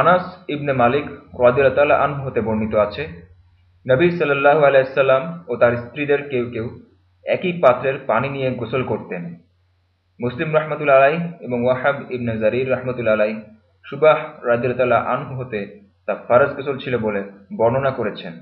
আনাস ইবনে মালিক রাদিয়াল্লাহু আন হতে বর্ণিত আছে, নবী সাল্লাল্লাহু আলাইসাল্লাম ও তার স্ত্রীদের কেউ কেউ একই পাত্রের পানি নিয়ে গোসল করতেন। মুসলিম রহমতুল আলাই এবং ওয়াহাব ইবনে জারির রহমতুল আলাই সুবাহ রাজিরতাল্লাহ আনহু হতে তা ফারজ গোসল ছিল বলে বর্ণনা করেছেন।